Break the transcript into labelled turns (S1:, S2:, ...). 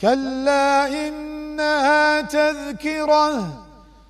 S1: كلا إنها تذكرة.